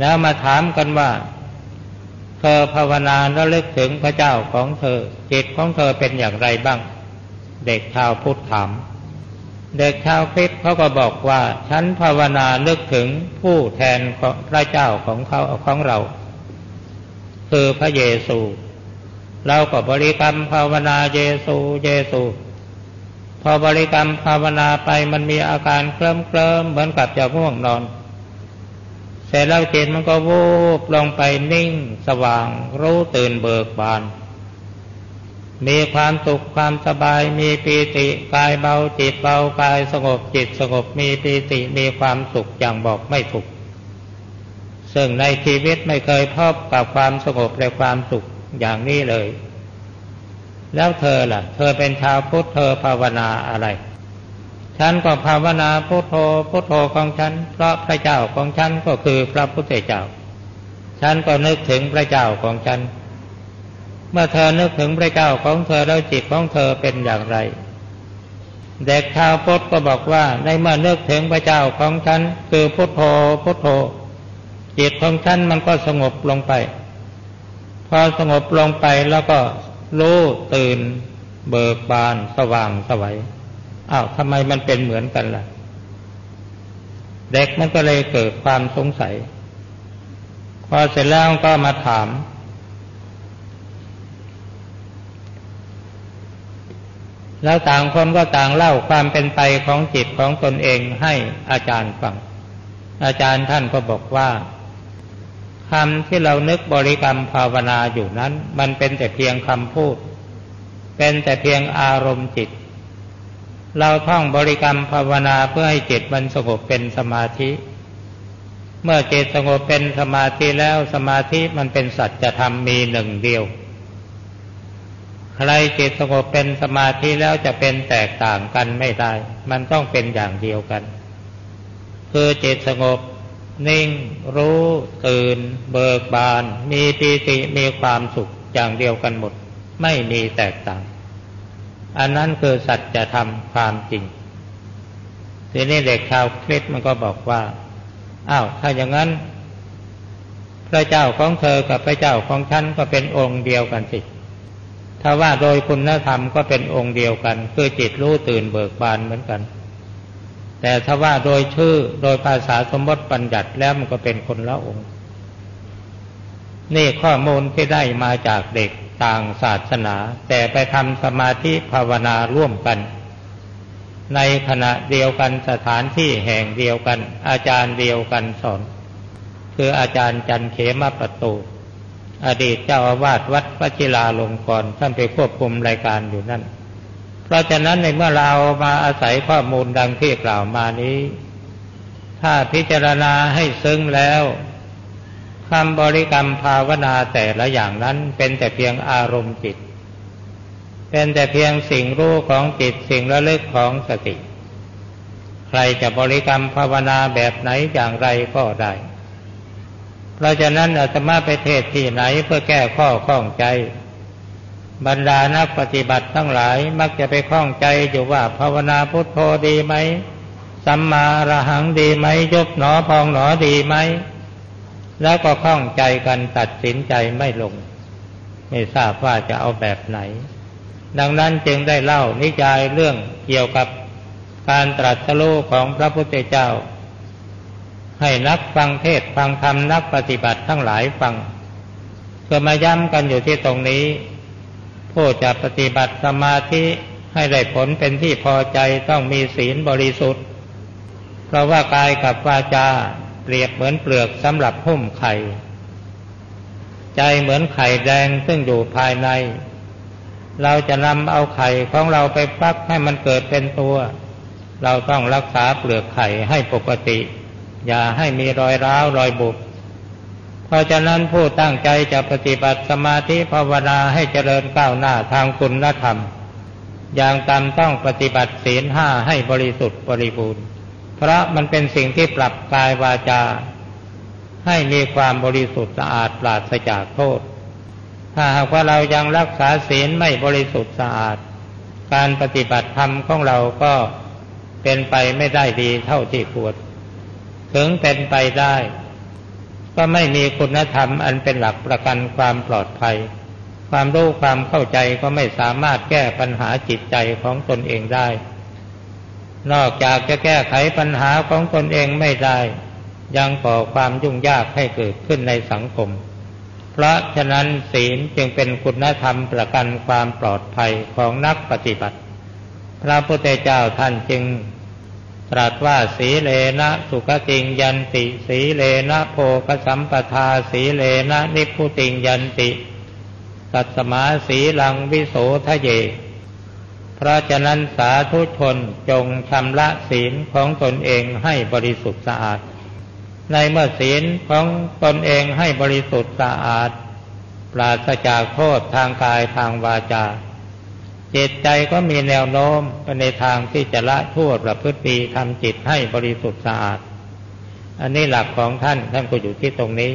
แล้วมาถามกันว่า เธอภาวนาแล้วลึกถึงพระเจ้าของเธอจิตของเธอเป็นอย่างไรบ้าง เด็กชาวพุทธถาม เด็กชาวคริสเขาก็บอกว่า ฉันภาวนาลึกถึงผู้แทนพระเจ้าของเขาของเรา คือพระเยซู เราก็บริกรรมภาวนาเยซูเยซู พอบริกรรมภาวนาไปมันมีอาการเคลิ้มเคลิ้มเหมือนกับจะง่วงนอน เสร็จแล้วจิตมันก็วูบลงไปนิ่งสว่างรู้ตื่นเบิกบาน มีความสุขความสบายมีปีติกายเบาจิตเบากายสงบจิตสงบมีปีติมีความสุขอย่างบอกไม่ถูก ซึ่งในชีวิตไม่เคยพบกับความสงบและความสุขอย่างนี้เลย แล้วเธอล่ะ เธอเป็นชาวพุทธเธอภาวนาอะไร ฉันก็ภาวนาพุทโธพุทโธของฉัน เพราะพระเจ้าของฉันก็คือพระพุทธเจ้า ฉันก็นึกถึงพระเจ้าของฉัน เมื่อเธอนึกถึงพระเจ้าของเธอแล้วจิตของเธอเป็นอย่างไร เด็กชาวพุทธก็บอกว่าในเมื่อนึกถึงพระเจ้าของฉันคือพุทโธพุทโธ จิตของฉันมันก็สงบลงไป พอสงบลงไปแล้วก็รู้ตื่น เบิกบานสว่างสวัยอ้าวทำไมมันเป็นเหมือนกันล่ะ เด็กมันก็เลยเกิดความสงสัย พอเสร็จแล้วก็มาถาม แล้วต่างคนก็ต่างเล่าความเป็นไปของจิตของตนเองให้อาจารย์ฟัง อาจารย์ท่านก็บอกว่าคำที่เรานึกบริกรรมภาวนาอยู่นั้น มันเป็นแต่เพียงคำพูด เป็นแต่เพียงอารมณ์จิต เราท่องบริกรรมภาวนาเพื่อให้จิตมันสงบเป็นสมาธิ เมื่อจิตสงบเป็นสมาธิแล้วสมาธิมันเป็นสัจธรรมมีหนึ่งเดียว ใครจิตสงบเป็นสมาธิแล้วจะเป็นแตกต่างกันไม่ได้ มันต้องเป็นอย่างเดียวกัน คือจิตสงบ นิ่ง รู้ตื่น เบิกบาน มีปีติมีความสุขอย่างเดียวกันหมด ไม่มีแตกต่าง อันนั้นคือสัจธรรมความจริงทีนี้เด็กชาวคริสมันก็บอกว่า อ้าว ถ้าอย่างนั้น พระเจ้าของเธอกับพระเจ้าของฉันก็เป็นองค์เดียวกันสิ ถ้าว่าโดยคุณธรรมก็เป็นองค์เดียวกัน คือจิตรู้ตื่นเบิกบานเหมือนกัน แต่ถ้าว่าโดยชื่อโดยภาษาสมมติปัญญัติแล้วมันก็เป็นคนละองค์ นี่ข้อมูลที่ได้มาจากเด็กต่างศาสนา แต่ไปทำสมาธิภาวนาร่วมกัน ในขณะเดียวกันสถานที่แห่งเดียวกัน อาจารย์เดียวกันสอน คืออาจารย์จันเขมประตู อดีตเจ้าอาวาสวัดวชิราลงกรณ์ท่านไปควบคุมรายการอยู่นั่น เพราะฉะนั้นในเมื่อเรามาอาศัยข้อมูลดังที่กล่าวมานี้ ถ้าพิจารณาให้ซึ้งแล้วคำบริกรรมภาวนาแต่ละอย่างนั้นเป็นแต่เพียงอารมณ์จิต เป็นแต่เพียงสิ่งรู้ของจิตสิ่งระลึกของสติ ใครจะบริกรรมภาวนาแบบไหนอย่างไรก็ได้ เพราะฉะนั้นอาตมาไปเทศที่ไหนเพื่อแก้ข้อข้องใจ บรรดานักปฏิบัติทั้งหลายมักจะไปข้องใจอยู่ว่าภาวนาพุทโธดีไหมสัมมาระหังดีไหมยบหนอพองหนอดีไหม แล้วก็ข้องใจกันตัดสินใจไม่ลง ไม่ทราบว่าจะเอาแบบไหน ดังนั้นจึงได้เล่านิยายเรื่องเกี่ยวกับการตรัสรู้ของพระพุทธเจ้า ให้นักฟังเทศฟังธรรมนักปฏิบัติทั้งหลายฟังเพื่อมาย้ำกันอยู่ที่ตรงนี้ ผู้จะปฏิบัติสมาธิให้ได้ผลเป็นที่พอใจต้องมีศีลบริสุทธิ์ เพราะว่ากายกับวาจาเปรียบเหมือนเปลือกสำหรับหุ้มไข่ ใจเหมือนไข่แดงซึ่งอยู่ภายใน เราจะนำเอาไข่ของเราไปฟักให้มันเกิดเป็นตัว เราต้องรักษาเปลือกไข่ให้ปกติ อย่าให้มีรอยร้าวรอยบุบเพราะฉะนั้นผู้ตั้งใจจะปฏิบัติสมาธิภาวนาให้เจริญก้าวหน้าทางคุณธรรม อย่างตามต้องปฏิบัติศีลห้าให้บริสุทธิ์บริบูรณ์ เพราะมันเป็นสิ่งที่ปรับกายวาจา ให้มีความบริสุทธิ์สะอาดปราศจากโทษ ถ้าหากว่าเรายังรักษาศีลไม่บริสุทธิ์สะอาด การปฏิบัติธรรมของเราก็เป็นไปไม่ได้ดีเท่าที่ควร ถึงเป็นไปได้ ก็ไม่มีคุณธรรมอันเป็นหลักประกันความปลอดภัย ความรู้ความเข้าใจก็ไม่สามารถแก้ปัญหาจิตใจของตนเองได้ นอกจากจะแก้ไขปัญหาของตนเองไม่ได้ ยังก่อความยุ่งยากให้เกิดขึ้นในสังคม เพราะฉะนั้นศีลจึงเป็นคุณธรรมประกันความปลอดภัยของนักปฏิบัติ พระพุทธเจ้าท่านจึง ตรัสว่าสีเลนะสุขติงยันติ สีเลนะโพกสัมปทาสีเลนะนิพุติงยันติสัตสมาสีลังวิโสทะเย เพราะฉะนั้นสาธุชนจงชำระศีลของตนเองให้บริสุทธิ์สะอาด ในเมื่อศีลของตนเองให้บริสุทธิ์สะอาด ปราศจากโทษทางกายทางวาจา จิตใจก็มีแนวโน้มไปในทางที่จะละทั่วประพฤติดีทำจิตให้บริสุทธิ์สะอาด อันนี้หลักของท่านท่านก็อยู่ที่ตรงนี้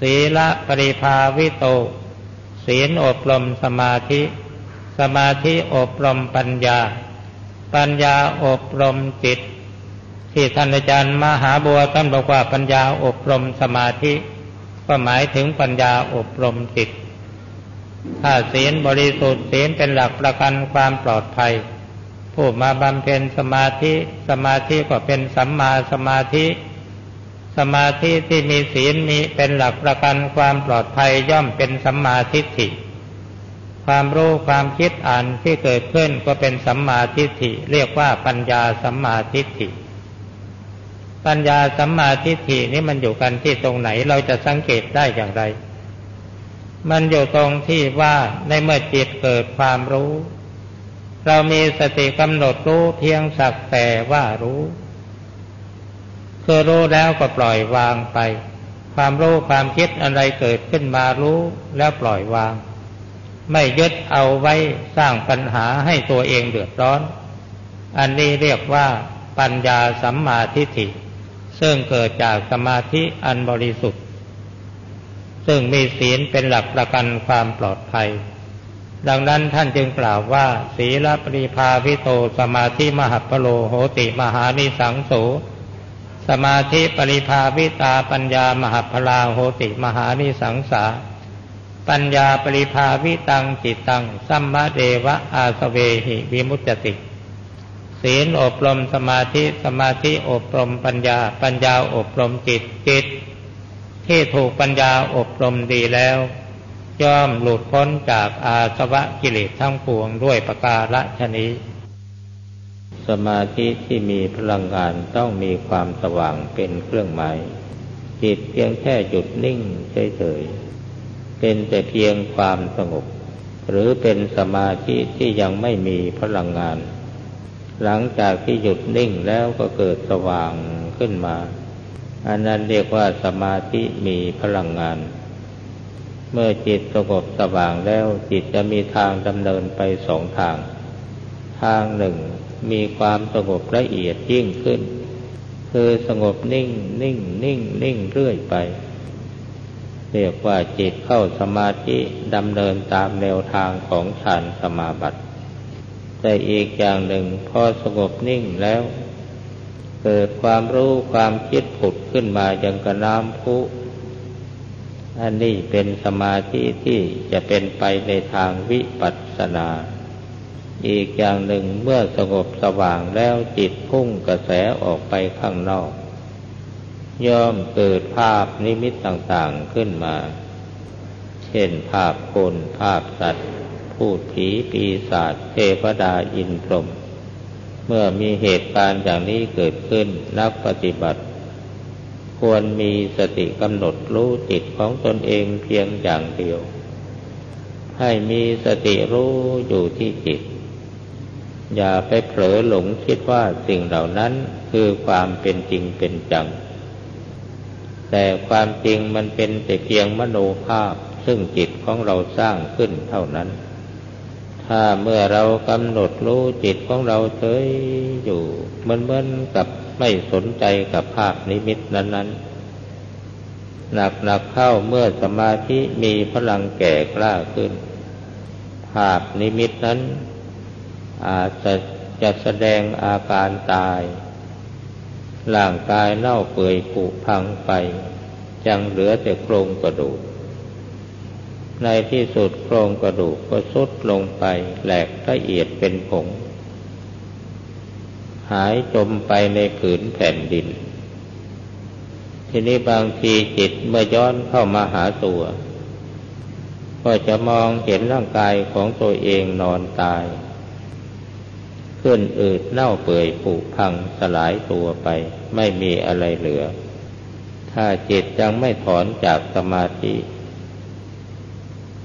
ศีละปริภาวิโต ศีลอบรมสมาธิ สมาธิอบรมปัญญา ปัญญาอบรมจิต ที่ท่านอาจารย์มหาบัวท่านบอกว่าปัญญาอบรมสมาธิ ก็หมายถึงปัญญาอบรมจิต ถ้าศีลบริสุทธิ์ศีลเป็นหลักประกันความปลอดภัย ผู้มาบำเพ็ญสมาธิสมาธิก็เป็นสัมมาสมาธิ สมาธิที่มีศีลมีเป็นหลักประกันความปลอดภัยย่อมเป็นสัมมาทิฏฐิ ความรู้ความคิดอ่านที่เกิดขึ้นก็เป็นสัมมาทิฏฐิ เรียกว่าปัญญาสัมมาทิฏฐิ ปัญญาสัมมาทิฏฐินี้มันอยู่กันที่ตรงไหนเราจะสังเกตได้อย่างไร มันอยู่ตรงที่ว่าในเมื่อจิตเกิดความรู้ เรามีสติกำหนดรู้เพียงสักแต่ว่ารู้คือรู้แล้วก็ปล่อยวางไป ความรู้ความคิดอะไรเกิดขึ้นมารู้แล้วปล่อยวาง ไม่ยึดเอาไว้สร้างปัญหาให้ตัวเองเดือดร้อน อันนี้เรียกว่าปัญญาสัมมาทิฏฐิ ซึ่งเกิดจากสมาธิอันบริสุทธิ์ ซึ่งมีศีลเป็นหลักประกันความปลอดภัย ดังนั้นท่านจึงกล่าวว่า ศีลปริภาวิโตสมาธิมหัปโลโหติมหานิสังโสสมาธิปริภาวิตาปัญญามหัพลาโหติมหานิสังสา ปัญญาปริภาวิตังจิตตังสัมมาเดวะอาสเวหิวิมุตติ ศีลอบรมสมาธิสมาธิอบรมปัญญาปัญญาอบรมจิตจิต ที่ถูกปัญญาอบรมดีแล้ว ย่อมหลุดพ้นจากอาสวะกิเลสทั้งปวงด้วยประการฉนี้ สมาธิที่มีพลังงานต้องมีความสว่างเป็นเครื่องหมายจิตเพียงแค่หยุดนิ่งเฉยๆเป็นแต่เพียงความสงบ หรือเป็นสมาธิที่ยังไม่มีพลังงาน หลังจากที่หยุดนิ่งแล้วก็เกิดสว่างขึ้นมา อันนั้นเรียกว่าสมาธิมีพลังงาน เมื่อจิตสงบสว่างแล้วจิตจะมีทางดำเนินไปสองทาง ทางหนึ่งมีความสงบละเอียดยิ่งขึ้น คือสงบนิ่งนิ่งนิ่งนิ่งเรื่อยไป เรียกว่าจิตเข้าสมาธิดำเนินตามแนวทางของฌานสมาบัติ แต่อีกอย่างหนึ่งพอสงบนิ่งแล้ว เกิดความรู้ความคิดผุดขึ้นมาอย่างกระน้ำพุอันนี้เป็นสมาธิที่จะเป็นไปในทางวิปัสสนา อีกอย่างหนึ่งเมื่อสงบสว่างแล้วจิตพุ่งกระแสออกไปข้างนอก ย่อมเกิดภาพนิมิตต่างๆขึ้นมา เช่นภาพคน ภาพสัตว์ พูดผีปีศาจเทพดาอินพรหม เมื่อมีเหตุการณ์อย่างนี้เกิดขึ้นนักปฏิบัติ ควรมีสติกำหนดรู้จิตของตนเองเพียงอย่างเดียว ให้มีสติรู้อยู่ที่จิต อย่าไปเผลอหลงคิดว่าสิ่งเหล่านั้นคือความเป็นจริงเป็นจัง แต่ความจริงมันเป็นแต่เพียงมโนภาพซึ่งจิตของเราสร้างขึ้นเท่านั้น ถ้าเมื่อเรากำหนดรู้จิตของเราเฉยอยู่เหมือนเหมือนกับไม่สนใจกับภาพนิมิตนั้น ๆ หนักหนักเข้าเมื่อสมาธิมีพลังแก่กล้าขึ้น ภาพนิมิตนั้น อาจจะจะแสดงอาการตายร่างกายเน่าเปื่อยผุพังไปยังเหลือแต่โครงกระดูก ในที่สุดโครงกระดูกก็สุดลงไปแหลกละเอียดเป็นผง หายจมไปในผืนแผ่นดิน ทีนี้บางทีจิตเมื่อย้อนเข้ามาหาตัว ก็จะมองเห็นร่างกายของตัวเองนอนตาย ขึ้นอืดเน่าเปื่อยผุพังสลายตัวไป ไม่มีอะไรเหลือ ถ้าจิตยังไม่ถอนจากสมาธิ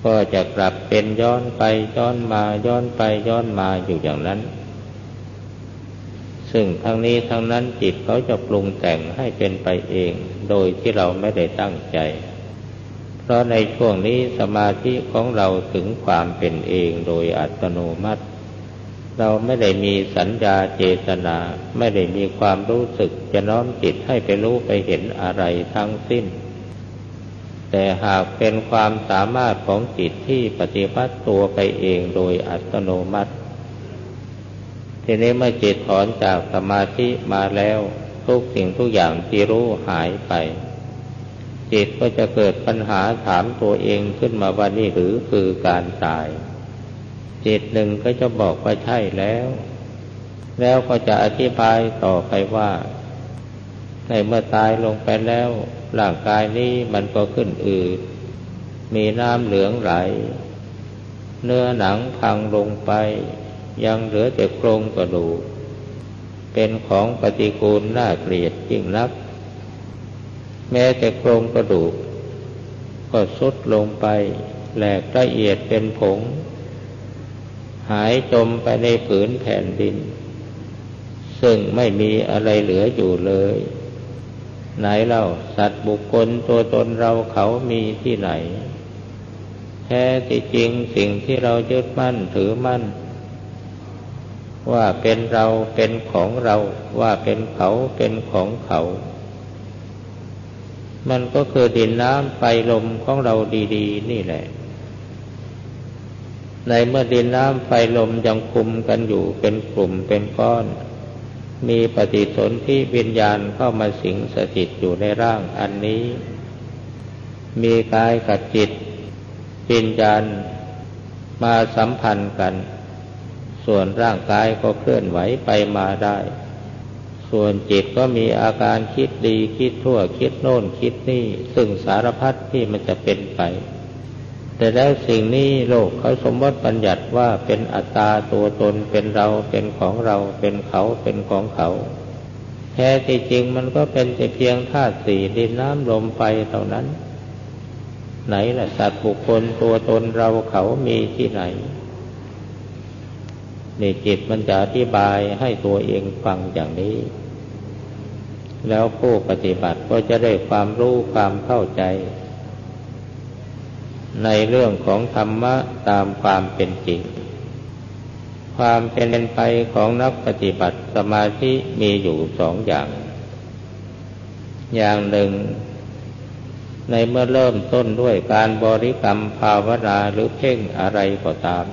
ก็จะกลับเป็นย้อนไปย้อนมาย้อนไปย้อนมาอยู่อย่างนั้น ซึ่งทั้งนี้ทั้งนั้นจิตเขาจะปรุงแต่งให้เป็นไปเอง โดยที่เราไม่ได้ตั้งใจ เพราะในช่วงนี้สมาธิของเราถึงความเป็นเองโดยอัตโนมัติ เราไม่ได้มีสัญญาเจตนา ไม่ได้มีความรู้สึกจะน้อมจิตให้ไปรู้ไปเห็นอะไรทั้งสิ้น แต่หากเป็นความสามารถของจิตที่ปฏิบัติตัวไปเองโดยอัตโนมัติ ทีนี้เมื่อจิตถอนจากสมาธิมาแล้วทุกสิ่งทุกอย่างที่รู้หายไป จิตก็จะเกิดปัญหาถามตัวเองขึ้นมาว่านี่หรือคือการตาย จิตหนึ่งก็จะบอกว่าใช่แล้ว แล้วก็จะอธิบายต่อไปว่า ในเมื่อตายลงไปแล้วร่างกายนี้มันก็ขึ้นอืดมีน้ำเหลืองไหล เนื้อหนังพังลงไป ยังเหลือแต่โครงกระดูก เป็นของปฏิกูลน่าเกลียดยิ่งนัก แม้แต่โครงกระดูก ก็สุดลงไป แหลกละเอียดเป็นผง หายจมไปในผืนแผ่นดิน ซึ่งไม่มีอะไรเหลืออยู่เลย ไหนเล่าสัตว์บุคคลตัวตนเราเขามีที่ไหน แท้ที่จริงสิ่งที่เรายึดมั่นถือมั่น ว่าเป็นเราเป็นของเราว่าเป็นเขาเป็นของเขา มันก็คือดินน้ำไฟลมของเราดี ๆ นี่แหละ ในเมื่อดินน้ำไฟลมยังคุมกันอยู่เป็นกลุ่มเป็นก้อน มีปฏิสนธิวิญญาณเข้ามาสิงสถิตอยู่ในร่างอันนี้ มีกายกับจิตวิญญาณมาสัมพันธ์กัน ส่วนร่างกายก็เคลื่อนไหวไปมาได้ ส่วนจิตก็มีอาการคิดดีคิดทั่วคิดโน่นคิดนี่ ซึ่งสารพัดที่มันจะเป็นไป แต่แล้วสิ่งนี้โลกเขาสมมติบัญญัติว่าเป็นอัตตาตัวตนเป็นเราเป็นของเราเป็นเขาเป็นของเขา แท้ที่จริงมันก็เป็นแต่เพียงธาตุสี่ดินน้ำลมไฟเท่านั้น ไหนล่ะสัตว์บุคคลตัวตนเราเขามีที่ไหนนี่จิตมันจะอธิบายให้ตัวเองฟังอย่างนี้ แล้วผู้ปฏิบัติก็จะได้ความรู้ความเข้าใจ ในเรื่องของธรรมะตามความเป็นจริง ความเป็นไปของนักปฏิบัติสมาธิมีอยู่สองอย่าง อย่างหนึ่ง ในเมื่อเริ่มต้นด้วยการบริกรรมภาวนาหรือเพ่งอะไรก็ตาม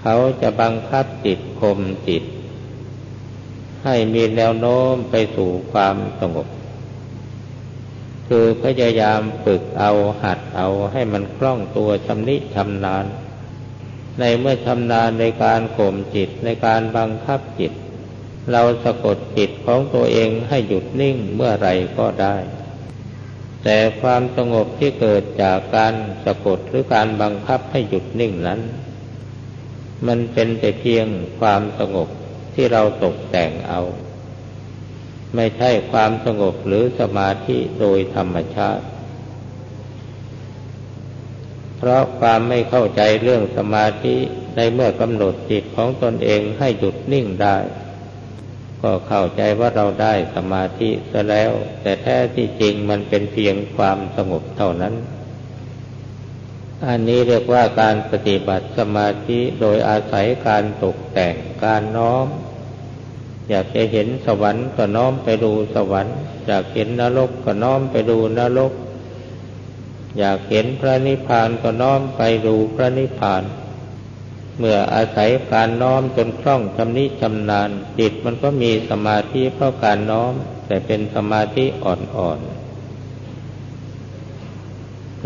เขาจะบังคับจิตข่มจิต ให้มีแนวโน้มไปสู่ความสงบ คือพยายามฝึกเอาหัดเอาให้มันคล่องตัวชำนิชำนาญ ในเมื่อชำนาญในการข่มจิตในการบังคับจิต เราสะกดจิตของตัวเองให้หยุดนิ่งเมื่อไรก็ได้ แต่ความสงบที่เกิดจากการสะกดหรือการบังคับให้หยุดนิ่งนั้น มันเป็นแต่เพียงความสงบที่เราตกแต่งเอา ไม่ใช่ความสงบหรือสมาธิโดยธรรมชาติ เพราะความไม่เข้าใจเรื่องสมาธิในเมื่อกำหนดจิตของตนเองให้หยุดนิ่งได้ ก็เข้าใจว่าเราได้สมาธิซะแล้ว แต่แท้ที่จริงมันเป็นเพียงความสงบเท่านั้น อันนี้เรียกว่าการปฏิบัติสมาธิโดยอาศัยการตกแต่งการน้อม อยากจะเห็นสวรรค์ก็น้อมไปดูสวรรค์ อยากเห็นนรกก็น้อมไปดูนรก อยากเห็นพระนิพพานก็น้อมไปดูพระนิพพาน เมื่ออาศัยการน้อมจนคล่องชำนิชำนาญจิตมันก็มีสมาธิเพราะการน้อม แต่เป็นสมาธิอ่อนๆ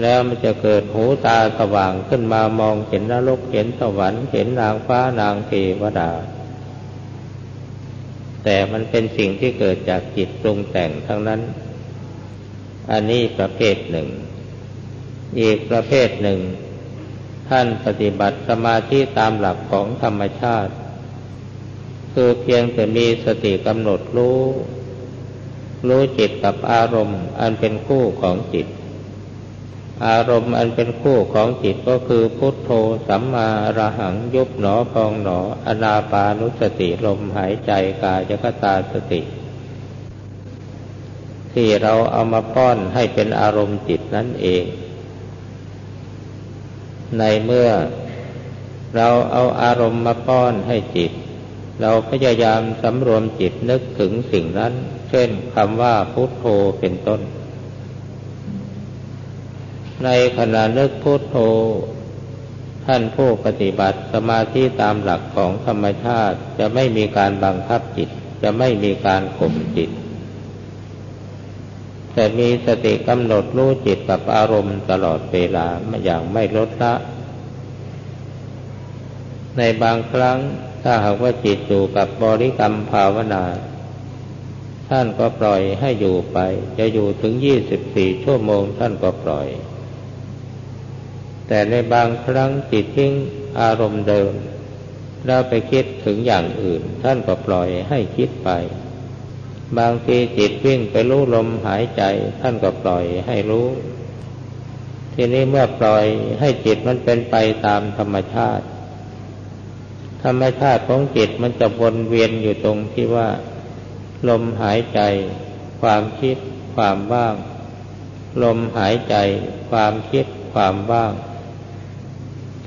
แล้วมันจะเกิดหูตาสว่างขึ้นมามองเห็นนรกเห็นสวรรค์เห็นนางฟ้านางเทวดา แต่มันเป็นสิ่งที่เกิดจากจิตปรุงแต่งทั้งนั้น อันนี้ประเภทหนึ่ง อีกประเภทหนึ่ง ท่านปฏิบัติสมาธิตามหลักของธรรมชาติ คือเพียงแต่มีสติกำหนดรู้ รู้จิตกับอารมณ์ อันเป็นคู่ของจิต อารมณ์อันเป็นคู่ของจิตก็คือพุทโธสัมมาระหังยุบหนอพองหนออนาปานุสติลมหายใจกายกตาสติ ที่เราเอามาป้อนให้เป็นอารมณ์จิตนั่นเอง ในเมื่อเราเอาอารมณ์มาป้อนให้จิต เราพยายามสำรวมจิตนึกถึงสิ่งนั้น เช่นคำว่าพุทโธเป็นต้น ในขณะนึกพุทโธ ท่านผู้ปฏิบัติสมาธิตามหลักของธรรมชาติจะไม่มีการบังคับจิต จะไม่มีการข่มจิต แต่มีสติกำหนดรู้จิตกับอารมณ์ตลอดเวลาอย่างไม่ลดละ ในบางครั้งถ้าหากว่าจิตอยู่กับบริกรรมภาวนา ท่านก็ปล่อยให้อยู่ไป จะอยู่ถึงยี่สิบสี่ชั่วโมงท่านก็ปล่อย แต่ในบางครั้งจิตทิ้งอารมณ์เดิม แล้วไปคิดถึงอย่างอื่น ท่านก็ปล่อยให้คิดไป บางทีจิตวิ่งไปรู้ลมหายใจ ท่านก็ปล่อยให้รู้ ทีนี้เมื่อปล่อยให้จิตมันเป็นไปตามธรรมชาติ ธรรมชาติของจิตมันจะวนเวียนอยู่ตรงที่ว่า ลมหายใจ ความคิด ความว่าง ลมหายใจ ความคิด ความว่าง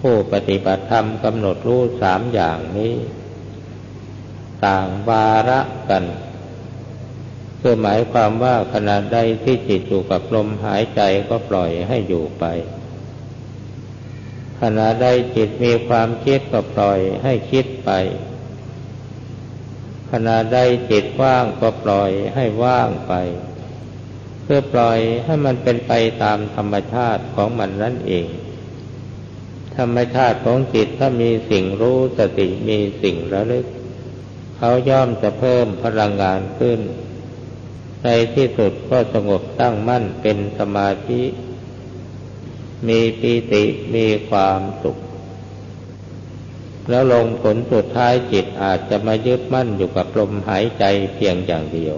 ผู้ปฏิบัติธรรมกำหนดรู้สามอย่างนี้ ต่างวาระกันคือหมายความว่าขณะใดที่จิตอยู่กับลมหายใจก็ปล่อยให้อยู่ไป ขณะใดจิตมีความคิดก็ปล่อยให้คิดไป ขณะใดจิตว่างก็ปล่อยให้ว่างไป เพื่อปล่อยให้มันเป็นไปตามธรรมชาติของมันนั่นเอง ธรรมชาติของจิตถ้ามีสิ่งรู้สติมีสิ่งระลึก เขาย่อมจะเพิ่มพลังงานขึ้น ในที่สุดก็สงบตั้งมั่นเป็นสมาธิ มีปีติมีความสุข แล้วลงผลสุดท้ายจิตอาจจะมายึดมั่นอยู่กับลมหายใจเพียงอย่างเดียว